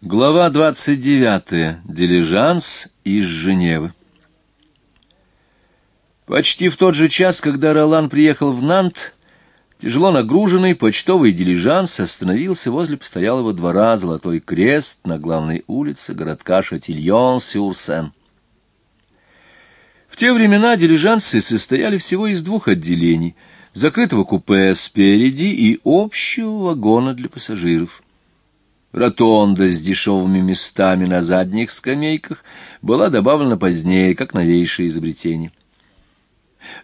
Глава 29. Дилижанс из Женевы. Почти в тот же час, когда Ролан приехал в Нант, тяжело нагруженный почтовый дилижанс остановился возле постоялого двора «Золотой крест» на главной улице городка Шатильон-Сюрсен. В те времена дилижансы состояли всего из двух отделений — закрытого купе спереди и общего вагона для пассажиров — Ротонда с дешевыми местами на задних скамейках была добавлена позднее, как новейшее изобретение.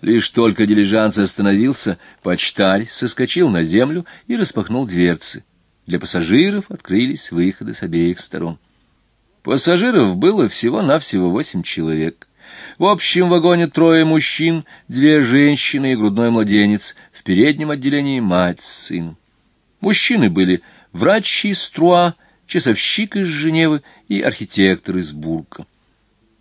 Лишь только дилижанс остановился, почтарь соскочил на землю и распахнул дверцы. Для пассажиров открылись выходы с обеих сторон. Пассажиров было всего-навсего восемь человек. В общем вагоне трое мужчин, две женщины и грудной младенец, в переднем отделении мать с сыном. Мужчины были врач из Труа, часовщик из Женевы и архитектор из Бурка.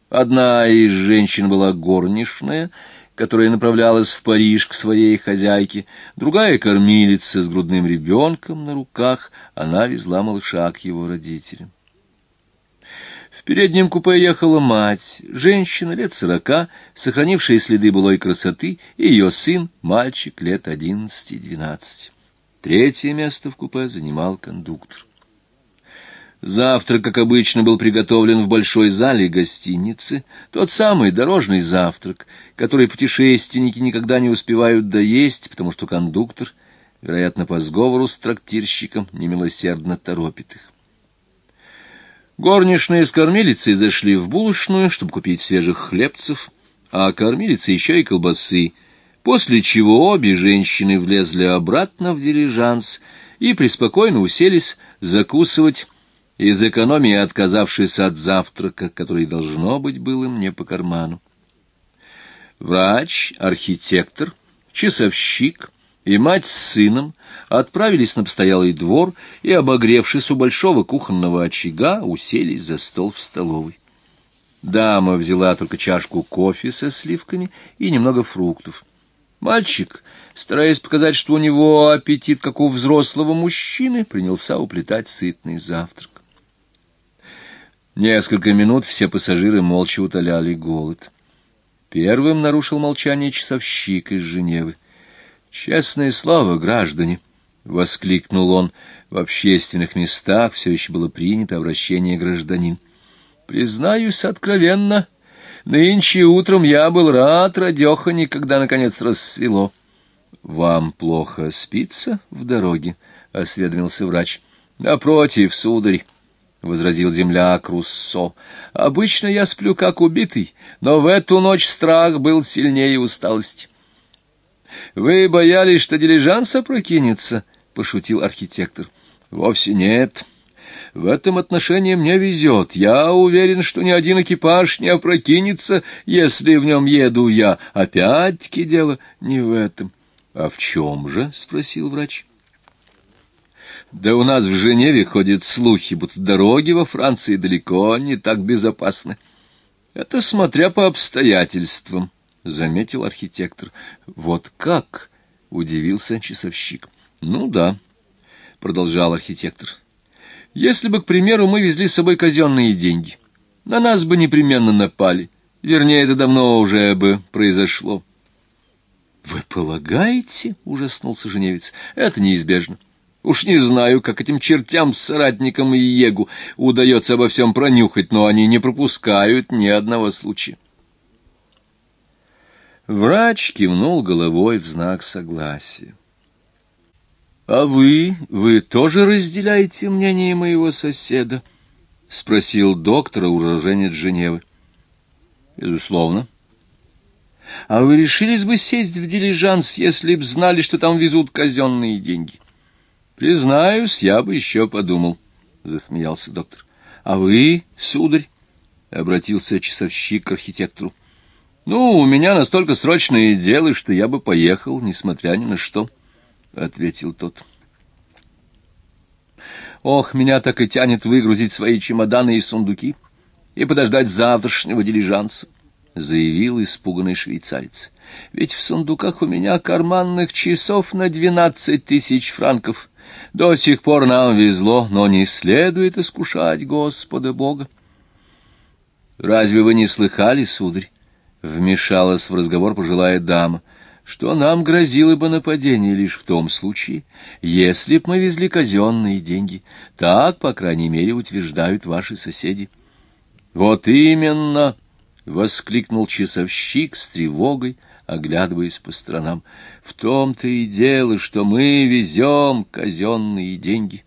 Одна из женщин была горничная, которая направлялась в Париж к своей хозяйке, другая — кормилица с грудным ребенком на руках, она везла малыша к его родителям. В переднем купе ехала мать, женщина лет сорока, сохранившая следы былой красоты, и ее сын, мальчик лет одиннадцати-двенадцати. Третье место в купе занимал кондуктор. Завтрак, как обычно, был приготовлен в большой зале гостиницы, тот самый дорожный завтрак, который путешественники никогда не успевают доесть, потому что кондуктор, вероятно, по сговору с трактирщиком, немилосердно торопит их. Горничные с кормилицей зашли в булочную, чтобы купить свежих хлебцев, а кормилица еще и колбасы — после чего обе женщины влезли обратно в дилижанс и преспокойно уселись закусывать, из экономии отказавшись от завтрака, который, должно быть, был им не по карману. Врач, архитектор, часовщик и мать с сыном отправились на постоялый двор и, обогревшись у большого кухонного очага, уселись за стол в столовой. Дама взяла только чашку кофе со сливками и немного фруктов. Мальчик, стараясь показать, что у него аппетит, как у взрослого мужчины, принялся уплетать сытный завтрак. Несколько минут все пассажиры молча утоляли голод. Первым нарушил молчание часовщик из Женевы. «Честное слово, граждане!» — воскликнул он. В общественных местах все еще было принято обращение гражданин. «Признаюсь откровенно, Нынче утром я был рад, радехани, когда наконец рассвело. — Вам плохо спится в дороге? — осведомился врач. — Напротив, сударь, — возразил земляк Руссо. — Обычно я сплю как убитый, но в эту ночь страх был сильнее усталости. — Вы боялись, что дилижанс опрокинется? — пошутил архитектор. — Вовсе нет. — в этом отношении мне везет. Я уверен, что ни один экипаж не опрокинется, если в нем еду я. Опять-таки дело не в этом. — А в чем же? — спросил врач. — Да у нас в Женеве ходят слухи, будто дороги во Франции далеко не так безопасны. — Это смотря по обстоятельствам, — заметил архитектор. — Вот как? — удивился часовщик. — Ну да, — продолжал архитектор. — если бы, к примеру, мы везли с собой казенные деньги, на нас бы непременно напали. Вернее, это давно уже бы произошло. — Вы полагаете? — ужаснулся женевец. — Это неизбежно. Уж не знаю, как этим чертям, соратникам и Егу удается обо всем пронюхать, но они не пропускают ни одного случая. Врач кивнул головой в знак согласия. — А вы, вы тоже разделяете мнение моего соседа? — спросил доктор, уроженец Женевы. — Безусловно. — А вы решились бы сесть в дилижанс, если б знали, что там везут казенные деньги? — Признаюсь, я бы еще подумал, — засмеялся доктор. — А вы, сударь? — обратился часовщик к архитектору. — Ну, у меня настолько срочное дело, что я бы поехал, несмотря ни на что. —— ответил тот. «Ох, меня так и тянет выгрузить свои чемоданы и сундуки и подождать завтрашнего дилижанса», — заявил испуганный швейцарец. «Ведь в сундуках у меня карманных часов на двенадцать тысяч франков, До сих пор нам везло, но не следует искушать Господа Бога. Разве вы не слыхали, сударь? Вмешалась в разговор пожилая дама что нам грозило бы нападение лишь в том случае, если б мы везли казенные деньги. Так, по крайней мере, утверждают ваши соседи. — Вот именно! — воскликнул часовщик с тревогой, оглядываясь по сторонам. — В том-то и дело, что мы везем казенные деньги.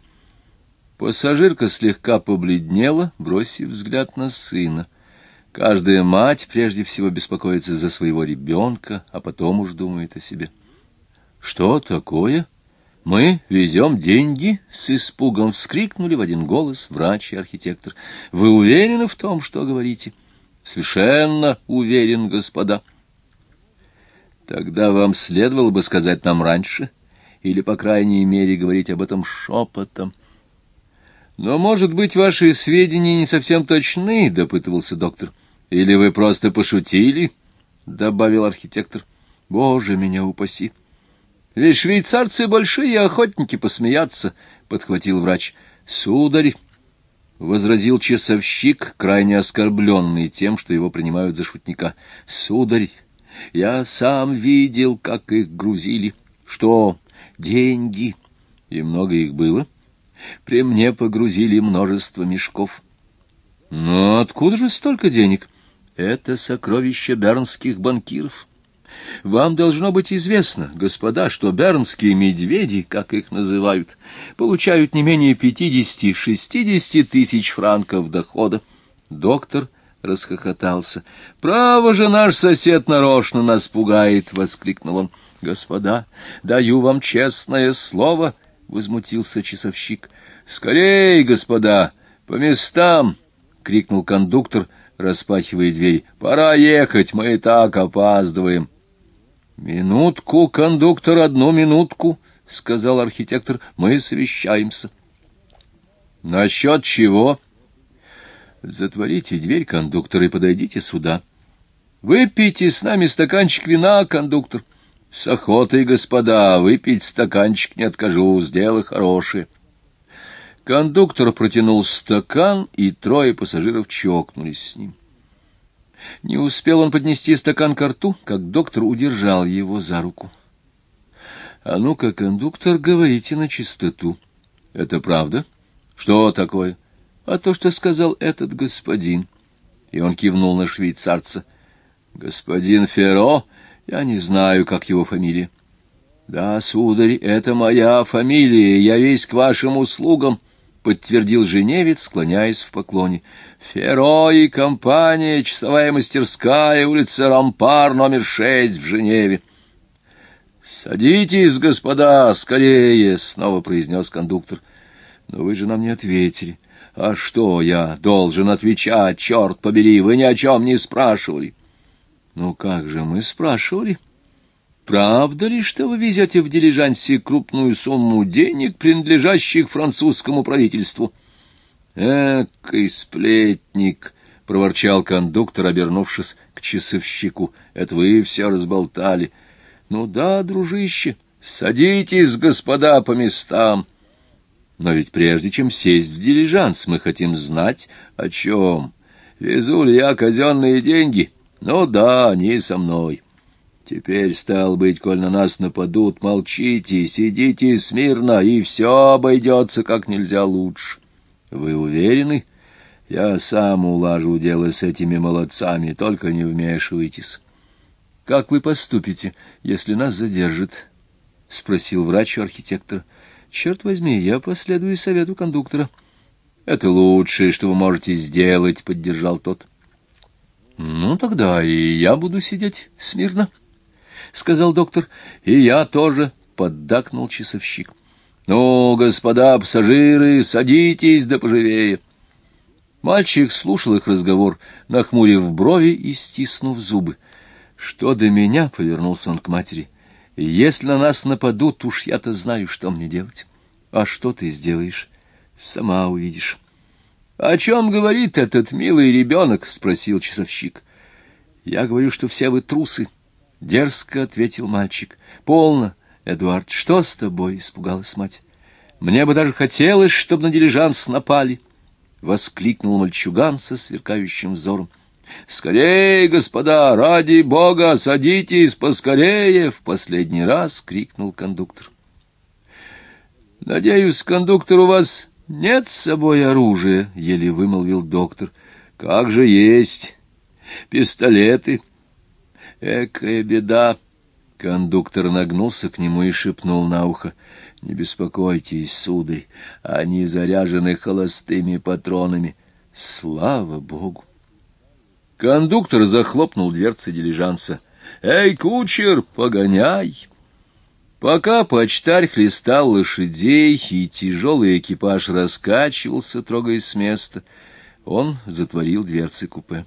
Пассажирка слегка побледнела, бросив взгляд на сына. — Каждая мать прежде всего беспокоится за своего ребенка, а потом уж думает о себе. «Что такое? Мы везем деньги?» — с испугом вскрикнули в один голос врач и архитектор. «Вы уверены в том, что говорите?» «Совершенно уверен, господа». «Тогда вам следовало бы сказать нам раньше, или, по крайней мере, говорить об этом шепотом». «Но, может быть, ваши сведения не совсем точны», — допытывался доктор. Или вы просто пошутили? — добавил архитектор. — Боже, меня упаси! — Ведь швейцарцы большие охотники посмеяться, — подхватил врач. — Сударь! — возразил часовщик, крайне оскорбленный тем, что его принимают за шутника. — Сударь, я сам видел, как их грузили. — Что? Деньги. И много их было? При мне погрузили множество мешков. — Но откуда же столько денег? — это сокровище бернских банкиров. Вам должно быть известно, господа, что бернские медведи, как их называют, получают не менее пятидесяти-шестидесяти тысяч франков дохода. Доктор расхохотался. «Право же наш сосед нарочно нас пугает!» — воскликнул он. «Господа, даю вам честное слово!» — возмутился часовщик. «Скорей, господа, по местам!» — крикнул кондуктор — распахивая дверь. «Пора ехать, мы и так опаздываем». «Минутку, кондуктор, одну минутку», — сказал архитектор. «Мы совещаемся». «Насчет чего?» «Затворите дверь, кондуктор, и подойдите сюда». «Выпейте с нами стаканчик вина, кондуктор». «С охотой, господа, выпить стаканчик не откажусь, дело хорошее». Кондуктор протянул стакан, и трое пассажиров чокнулись с ним. Не успел он поднести стакан к рту, как доктор удержал его за руку. — А ну-ка, кондуктор, говорите на чистоту. — Это правда? — Что такое? — А то, что сказал этот господин. И он кивнул на швейцарца. — Господин Ферро? Я не знаю, как его фамилия. — Да, сударь, это моя фамилия, я весь к вашим услугам. — подтвердил Женевец, склоняясь в поклоне. «Феро и компания, часовая мастерская, улица Рампар, номер шесть в Женеве». «Садитесь, господа, скорее!» — снова произнес кондуктор. «Но вы же нам не ответили. А что я должен отвечать, черт побери, вы ни о чем не спрашивали». «Ну как же мы спрашивали?» Правда ли, что вы везете в дилижансе крупную сумму денег, принадлежащих французскому правительству? — Экой сплетник! — проворчал кондуктор, обернувшись к часовщику. — Это вы все разболтали. — Ну да, дружище, садитесь, господа, по местам. Но ведь прежде чем сесть в дилижанс, мы хотим знать, о чем. Везу ли я казенные деньги? Ну да, они со мной. Теперь, стал быть, коль на нас нападут, молчите, сидите смирно, и все обойдется как нельзя лучше. Вы уверены? Я сам улажу дело с этими молодцами, только не вмешивайтесь. — Как вы поступите, если нас задержат? — спросил врач у архитектора. — Черт возьми, я последую совету кондуктора. — Это лучшее, что вы можете сделать, — поддержал тот. — Ну, тогда и я буду сидеть смирно. —— сказал доктор. — И я тоже, — поддакнул часовщик. — Ну, господа пассажиры, садитесь да поживее. Мальчик слушал их разговор, нахмурив брови и стиснув зубы. — Что до меня, — повернулся он к матери, — если на нас нападут, уж я-то знаю, что мне делать. А что ты сделаешь? Сама увидишь. — О чем говорит этот милый ребенок? — спросил часовщик. — Я говорю, что все вы трусы. —— дерзко ответил мальчик. — Полно, Эдуард, что с тобой? — испугалась мать. — Мне бы даже хотелось, чтобы на дилижанс напали, — воскликнул мальчуган со сверкающим взором. — Скорее, господа, ради бога, садитесь поскорее! — в последний раз крикнул кондуктор. — Надеюсь, кондуктор, у вас нет с собой оружия, — еле вымолвил доктор. — Как же есть. Пистолеты. Экая беда. Кондуктор нагнулся к нему и шепнул на ухо. — Не беспокойтесь, сударь, они заряжены холостыми патронами. Слава богу! Кондуктор захлопнул дверцы дилижанса. «Эй, кучер, погоняй!» Пока почтарь хлестал лошадей, и тяжелый экипаж раскачивался, трогаясь с места, он затворил дверцы купе.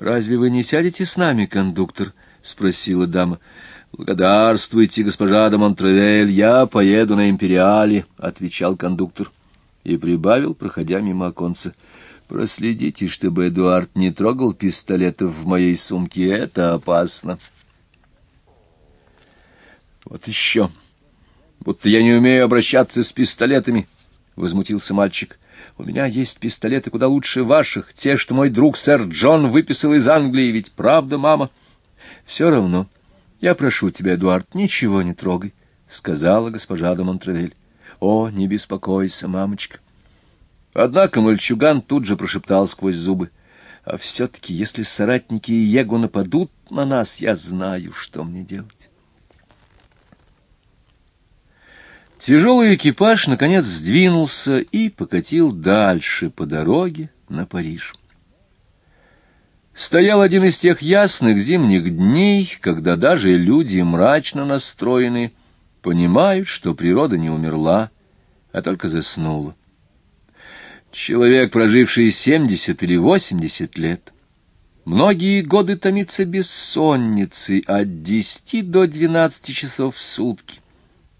«Разве вы не сядете с нами, кондуктор?» — спросила дама. «Благодарствуйте, госпожа де Монтревель, я поеду на Империале», — отвечал кондуктор и прибавил, проходя мимо оконца. Проследите, чтобы Эдуард не трогал пистолетов в моей сумке, это опасно. Вот еще. Будто я не умею обращаться с пистолетами, — возмутился мальчик. У меня есть пистолеты куда лучше ваших, те, что мой друг сэр Джон выписал из Англии, ведь правда, мама? Все равно. Я прошу тебя, Эдуард, ничего не трогай, — сказала госпожа де Монтравель. О, не беспокойся, мамочка. Однако мальчуган тут же прошептал сквозь зубы. А все-таки, если соратники Его нападут на нас, я знаю, что мне делать. Тяжелый экипаж, наконец, сдвинулся и покатил дальше по дороге на Париж. Стоял один из тех ясных зимних дней, когда даже люди, мрачно настроенные, понимают, что природа не умерла, а только заснула. Человек, проживший семьдесят или восемьдесят лет, многие годы томится бессонницей от десяти до двенадцати часов в сутки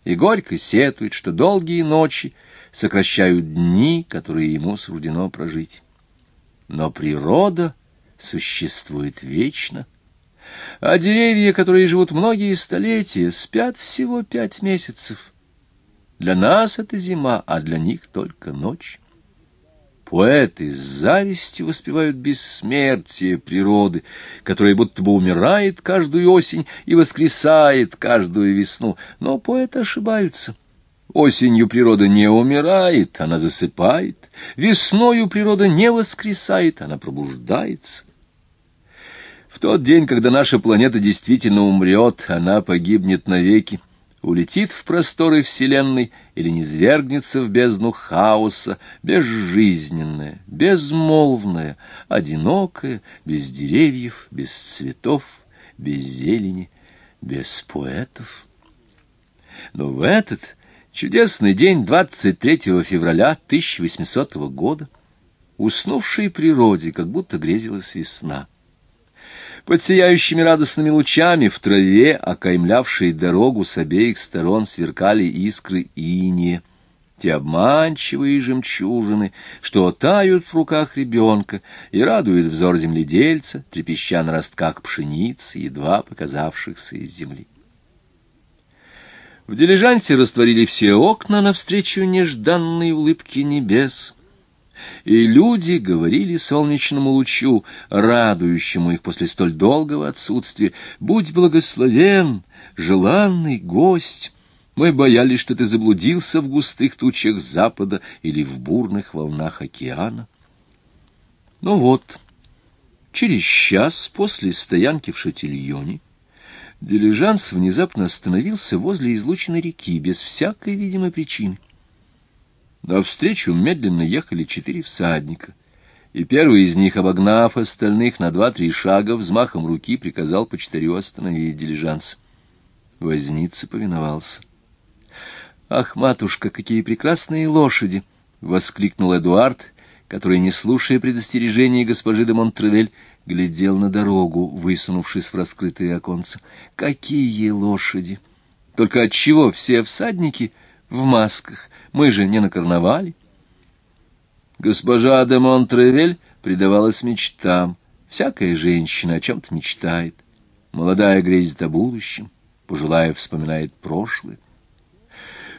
и горько сетует, что долгие ночи сокращают дни, которые ему суждено прожить. Но природа существует вечно, а деревья, которые живут многие столетия, спят всего пять месяцев. Для нас это зима, а для них только ночь. Поэты с завистью воспевают бессмертие природы, которая будто бы умирает каждую осень и воскресает каждую весну. Но поэты ошибаются. Осенью природа не умирает, она засыпает. Весною природа не воскресает, она пробуждается. В тот день, когда наша планета действительно умрет, она погибнет навеки улетит в просторы Вселенной или низвергнется в бездну хаоса, безжизненная, безмолвная, одинокая, без деревьев, без цветов, без зелени, без поэтов. Но в этот чудесный день 23 февраля 1800 года уснувшей природе как будто грезилась весна. Под сияющими радостными лучами в траве, окаймлявшей дорогу с обеих сторон, сверкали искры иния, те обманчивые жемчужины, что тают в руках ребенка и радуют взор земледельца, трепеща на ростках пшеницы, едва показавшихся из земли. В дилижансе растворили все окна навстречу нежданной улыбке небес — и люди говорили солнечному лучу, радующему их после столь долгого отсутствия, «Будь благословен, желанный гость!» Мы боялись, что ты заблудился в густых тучах запада или в бурных волнах океана. Ну вот, через час после стоянки в Шатильоне дилижанс внезапно остановился возле излученной реки без всякой видимой причины. Навстречу медленно ехали четыре всадника, и первый из них, обогнав остальных на два-три шага, взмахом руки приказал почтарю остановить дилижанс. Возница повиновался. «Ах, матушка, какие прекрасные лошади!» — воскликнул Эдуард, который, не слушая предостережения госпожи де Монтревель, глядел на дорогу, высунувшись в раскрытые оконца. «Какие лошади! Только отчего все всадники в масках? Мы же не на карнавале. Госпожа де Монтревель предавалась мечтам. Всякая женщина о чем-то мечтает. Молодая грезит о будущем, пожилая вспоминает прошлое.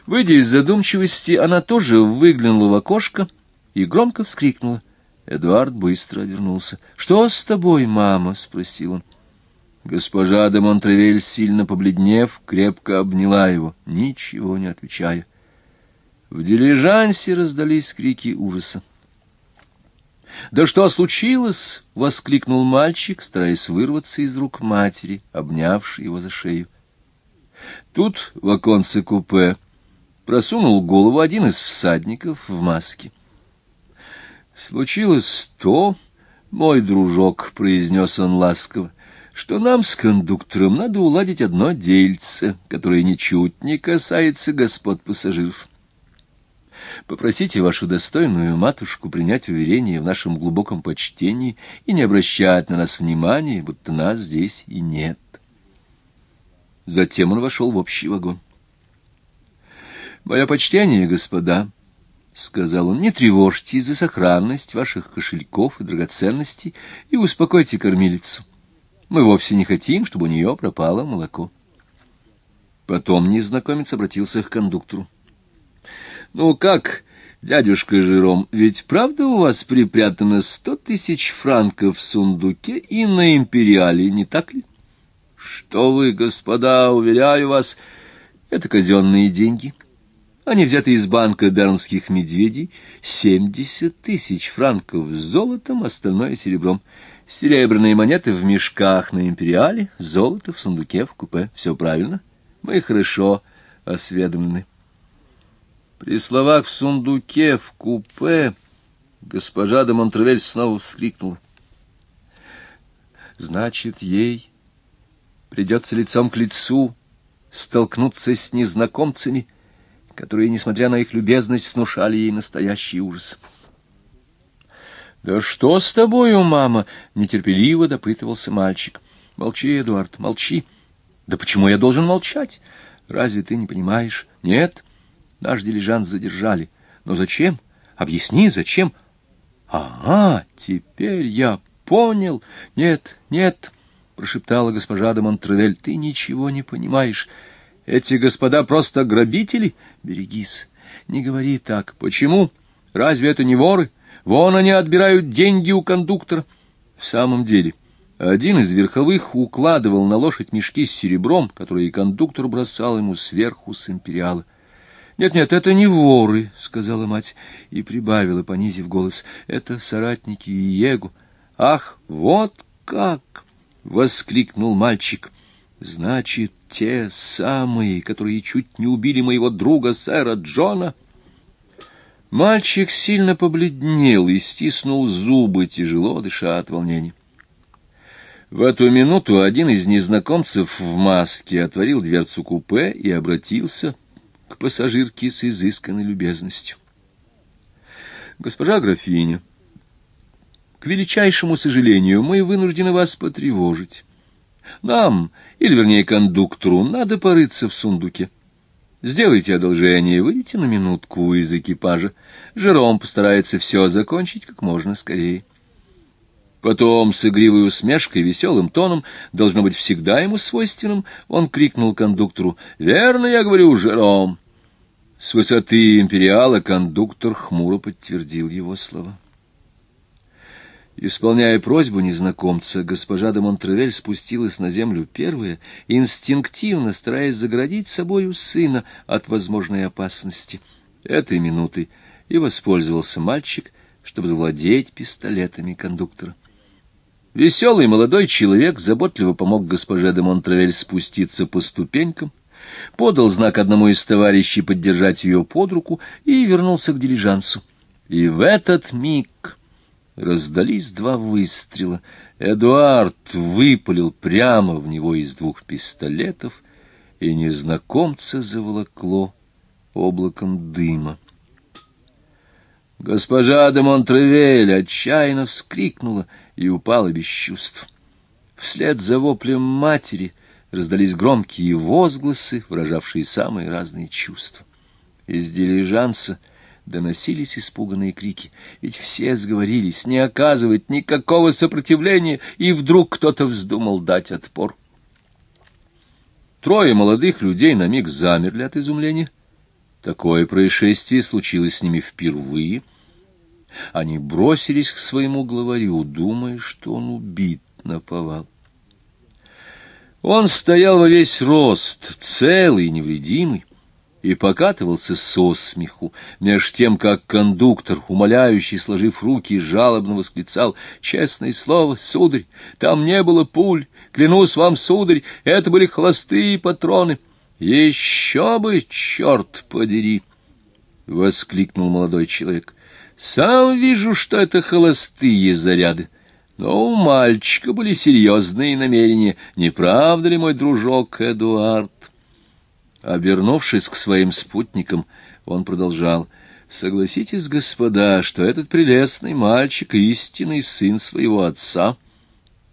Выйдя из задумчивости, она тоже выглянула в окошко и громко вскрикнула. Эдуард быстро обернулся. — Что с тобой, мама? — спросил он. Госпожа де Монтревель, сильно побледнев, крепко обняла его, ничего не отвечая. В дилижансе раздались крики ужаса. «Да что случилось?» — воскликнул мальчик, стараясь вырваться из рук матери, обнявшей его за шею. Тут в оконце купе просунул голову один из всадников в маске. «Случилось то, мой дружок», — произнес он ласково, — «что нам с кондуктором надо уладить одно дельце, которое ничуть не касается господ пассажиров. Попросите вашу достойную матушку принять уверение в нашем глубоком почтении и не обращать на нас внимания, будто нас здесь и нет». Затем он вошел в общий вагон. «Мое почтение, господа», — сказал он, — «не тревожьте за сохранность ваших кошельков и драгоценностей и успокойте кормилицу. Мы вовсе не хотим, чтобы у нее пропало молоко». Потом незнакомец обратился к кондуктору. «Ну как, дядюшка Жиром, ведь правда у вас припрятано сто тысяч франков в сундуке и на империале, не так ли?» «Что вы, господа, уверяю вас, это казенные деньги». Они взяты из банка бернских медведей. Семьдесят тысяч франков с золотом, остальное серебром. Серебряные монеты в мешках на империале, золото в сундуке в купе. Все правильно. Мы хорошо осведомлены. При словах «в сундуке», «в купе» госпожа де Монтревель снова вскрикнула. Значит, ей придется лицом к лицу столкнуться с незнакомцами — которые, несмотря на их любезность, внушали ей настоящий ужас. «Да что с тобою, мама?» — нетерпеливо допытывался мальчик. «Молчи, Эдуард, молчи». «Да почему я должен молчать? Разве ты не понимаешь?» «Нет, наш дилижанс задержали. Но зачем? Объясни, зачем?» «Ага, теперь я понял. Нет, нет», — прошептала госпожа де Монтревель, — «ты ничего не понимаешь». Эти господа просто грабители? Берегись, не говори так. Почему? Разве это не воры? Вон они отбирают деньги у кондуктора. В самом деле, один из верховых укладывал на лошадь мешки с серебром, которые кондуктор бросал ему сверху с империала. «Нет-нет, это не воры», — сказала мать, и прибавила, понизив голос, — «это соратники Иегу». «Ах, вот как!» — воскликнул мальчик. Значит, те самые, которые чуть не убили моего друга сэра Джона? Мальчик сильно побледнел и стиснул зубы, тяжело дыша от волнения. В эту минуту один из незнакомцев в маске отворил дверцу купе и обратился к пассажирке с изысканной любезностью. «Госпожа графиня, к величайшему сожалению, мы вынуждены вас потревожить». Нам, или вернее кондуктору, надо порыться в сундуке. Сделайте одолжение и выйдите на минутку из экипажа. Жером постарается все закончить как можно скорее. Потом с игривой усмешкой, веселым тоном, должно быть всегда ему свойственным, он крикнул кондуктору «Верно, я говорю, Жером!» С высоты империала кондуктор хмуро подтвердил его слова. Исполняя просьбу незнакомца, госпожа де Монтревель спустилась на землю первая, инстинктивно стараясь заградить собою сына от возможной опасности. Этой минутой и воспользовался мальчик, чтобы завладеть пистолетами кондуктора. Веселый молодой человек заботливо помог госпоже де Монтревель спуститься по ступенькам, подал знак одному из товарищей поддержать ее под руку и вернулся к дилижансу. И в этот миг... Раздались два выстрела. Эдуард выпалил прямо в него из двух пистолетов, и незнакомца заволокло облаком дыма. Госпожа де Монтревель отчаянно вскрикнула и упала без чувств. Вслед за воплем матери раздались громкие возгласы, выражавшие самые разные чувства. Из дилижанса доносились испуганные крики. Ведь все сговорились не оказывать никакого сопротивления, и вдруг кто-то вздумал дать отпор. Трое молодых людей на миг замерли от изумления, Такое происшествие случилось с ними впервые. Они бросились к своему главарю, думая, что он убит на повал. Он стоял во весь рост, целый невредимый, и покатывался со смеху, меж тем, как кондуктор, умоляющий, сложив руки, жалобно восклицал «Честное слово, сударь, там не было пуль, клянусь вам, сударь, это были холостые патроны». «Еще бы, черт подери!» — воскликнул молодой человек. «Сам вижу, что это холостые заряды». Но у мальчика были серьезные намерения, не правда ли, мой дружок Эдуард? Обернувшись к своим спутникам, он продолжал. «Согласитесь, господа, что этот прелестный мальчик — истинный сын своего отца»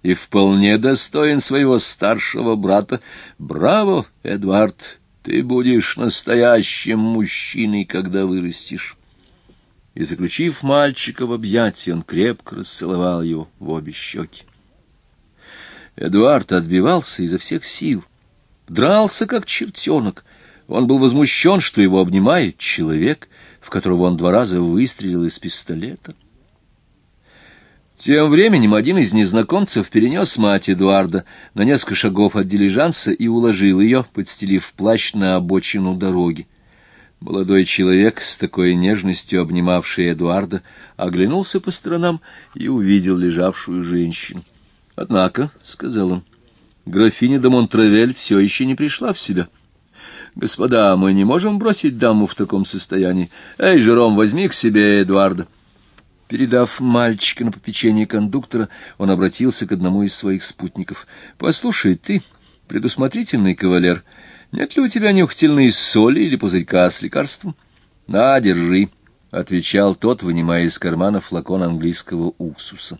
и вполне достоин своего старшего брата. Браво, Эдвард, ты будешь настоящим мужчиной, когда вырастешь и, заключив мальчика в объятия, он крепко расцеловал его в обе щеки. Эдуард отбивался изо всех сил, дрался, как чертенок. Он был возмущен, что его обнимает человек, в которого он два раза выстрелил из пистолета. Тем временем один из незнакомцев перенес мать Эдуарда на несколько шагов от дилижанса и уложил ее, подстелив плащ на обочину дороги. Молодой человек, с такой нежностью обнимавший Эдуарда, оглянулся по сторонам и увидел лежавшую женщину. «Однако», — сказал он, — «графиня де Монтравель все еще не пришла в себя». «Господа, мы не можем бросить даму в таком состоянии. Эй, Жером, возьми к себе Эдуарда». Передав мальчика на попечение кондуктора, он обратился к одному из своих спутников. «Послушай, ты, предусмотрительный кавалер, — нет ли у тебя нюхательной соли или пузырька с лекарством? — На, держи, — отвечал тот, вынимая из кармана флакон английского уксуса.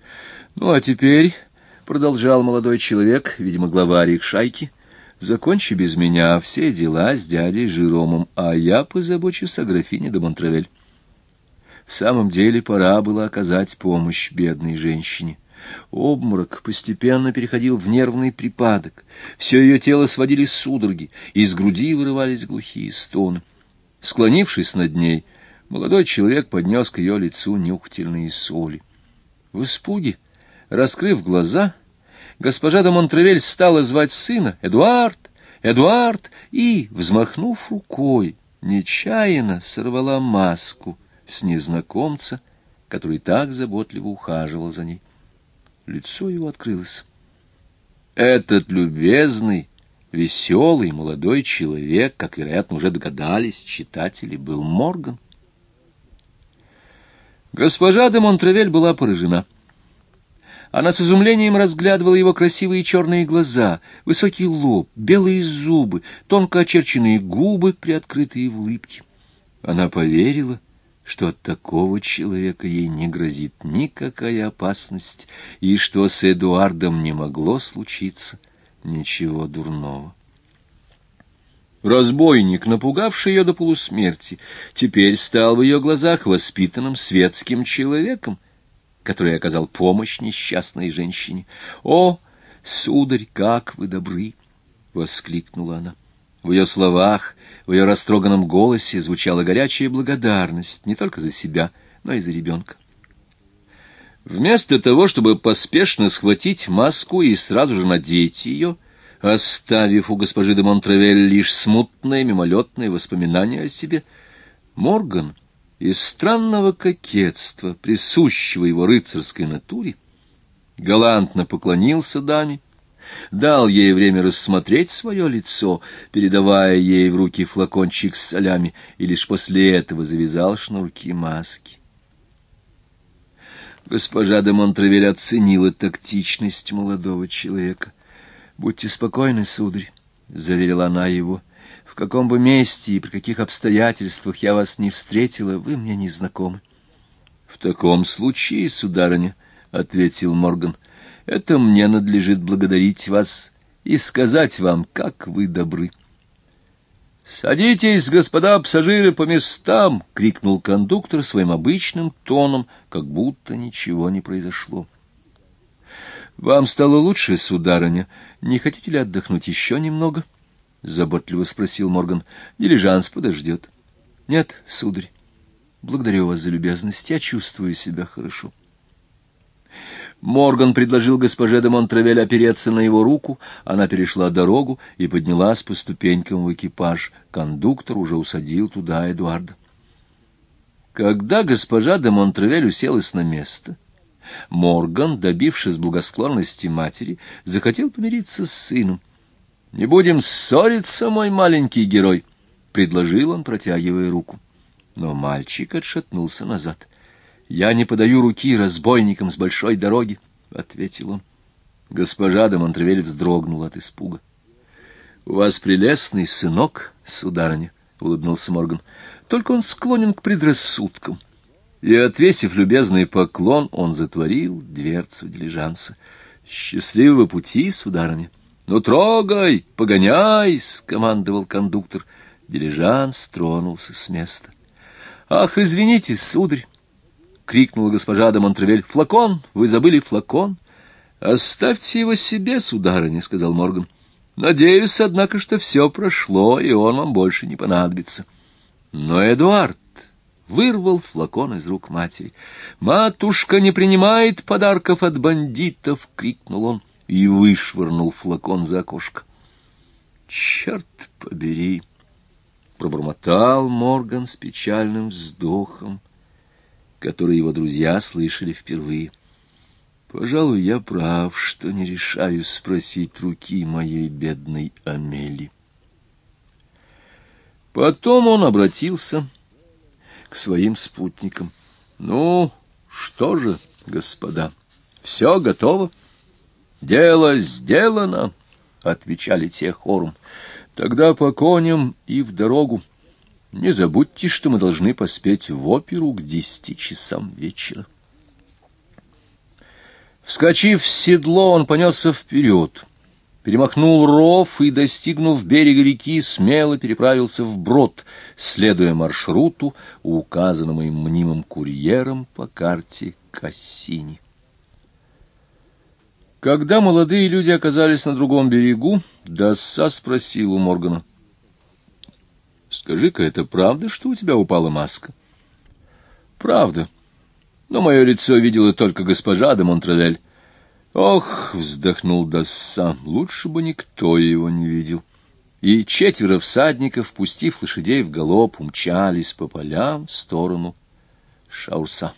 — Ну, а теперь, — продолжал молодой человек, видимо, главарь их шайки, — закончи без меня все дела с дядей Жеромом, а я позабочусь о графине де Монтравель. В самом деле пора было оказать помощь бедной женщине. Обморок постепенно переходил в нервный припадок. Все ее тело сводили судороги, из груди вырывались глухие стоны. Склонившись над ней, молодой человек поднес к ее лицу нюхательные соли. В испуге, раскрыв глаза, госпожа де Монтревель стала звать сына «Эдуард! Эдуард!» и, взмахнув рукой, нечаянно сорвала маску с незнакомца, который так заботливо ухаживал за ней. Лицо его открылось. Этот любезный, веселый молодой человек, как, вероятно, уже догадались читатели, был Морган. Госпожа де Монтравель была поражена. Она с изумлением разглядывала его красивые черные глаза, высокий лоб, белые зубы, тонко очерченные губы, приоткрытые в улыбке. Она поверила, что от такого человека ей не грозит никакая опасность, и что с Эдуардом не могло случиться ничего дурного. Разбойник, напугавший ее до полусмерти, теперь стал в ее глазах воспитанным светским человеком, который оказал помощь несчастной женщине. «О, сударь, как вы добры!» — воскликнула она. В ее словах, в ее растроганном голосе звучала горячая благодарность не только за себя, но и за ребенка. Вместо того, чтобы поспешно схватить маску и сразу же надеть ее, оставив у госпожи де Монтравель лишь смутное мимолетное воспоминание о себе, Морган из странного кокетства, присущего его рыцарской натуре, галантно поклонился даме, дал ей время рассмотреть свое лицо, передавая ей в руки флакончик с солями, и лишь после этого завязал шнурки маски. Госпожа де Монтравель оценила тактичность молодого человека. «Будьте спокойны, сударь», — заверила она его, — «в каком бы месте и при каких обстоятельствах я вас не встретила, вы мне не знакомы». «В таком случае, сударыня», — ответил Морган, — это мне надлежит благодарить вас и сказать вам, как вы добры. «Садитесь, господа пассажиры, по местам!» — крикнул кондуктор своим обычным тоном, как будто ничего не произошло. «Вам стало лучше, сударыня? Не хотите ли отдохнуть еще немного?» — заботливо спросил Морган. — Дилижанс подождет. — Нет, сударь. Благодарю вас за любезность. Я чувствую себя хорошо. Морган предложил госпоже де Монтравель опереться на его руку. Она перешла дорогу и поднялась по ступенькам в экипаж. Кондуктор уже усадил туда Эдуарда. Когда госпожа де Монтравель уселась на место, Морган, добившись благосклонности матери, захотел помириться с сыном. — Не будем ссориться, мой маленький герой, — предложил он, протягивая руку. Но мальчик отшатнулся назад. — Я не подаю руки разбойникам с большой дороги, — ответил он. Госпожа де Монтревель вздрогнула от испуга. — У вас прелестный сынок, сударыня, — улыбнулся Морган. — Только он склонен к предрассудкам. И, отвесив любезный поклон, он затворил дверцу дилижанса. — Счастливого пути, сударыня! — Ну, трогай, погоняй! — скомандовал кондуктор. Дилижанс тронулся с места. — «Ах, извините, сударь!» — крикнула госпожа де Монтревель. «Флакон! Вы забыли флакон!» «Оставьте его себе, сударыня», — сказал Морган. «Надеюсь, однако, что все прошло, и он вам больше не понадобится». Но Эдуард вырвал флакон из рук матери. «Матушка не принимает подарков от бандитов!» — крикнул он и вышвырнул флакон за окошко. «Черт побери!» пробормотал Морган с печальным вздохом, который его друзья слышали впервые. Пожалуй, я прав, что не решаюсь спросить руки моей бедной Амели. Потом он обратился к своим спутникам. «Ну, что же, господа, все готово?» «Дело сделано», — отвечали те хором. Тогда по коням и в дорогу. Не забудьте, что мы должны поспеть в оперу к десяти часам вечера. Вскочив в седло, он понесся вперед, перемахнул ров и, достигнув берега реки, смело переправился вброд, следуя маршруту, указанному им мнимым курьером по карте Кассини. Когда молодые люди оказались на другом берегу, Дасса спросил у Моргана. — Скажи-ка, это правда, что у тебя упала маска? — Правда. Но мое лицо видела только госпожа де Монтравель. — Ох, — вздохнул Дасса, — лучше бы никто его не видел. И четверо всадников, пустив лошадей в галоп, умчались по полям в сторону Шаурса.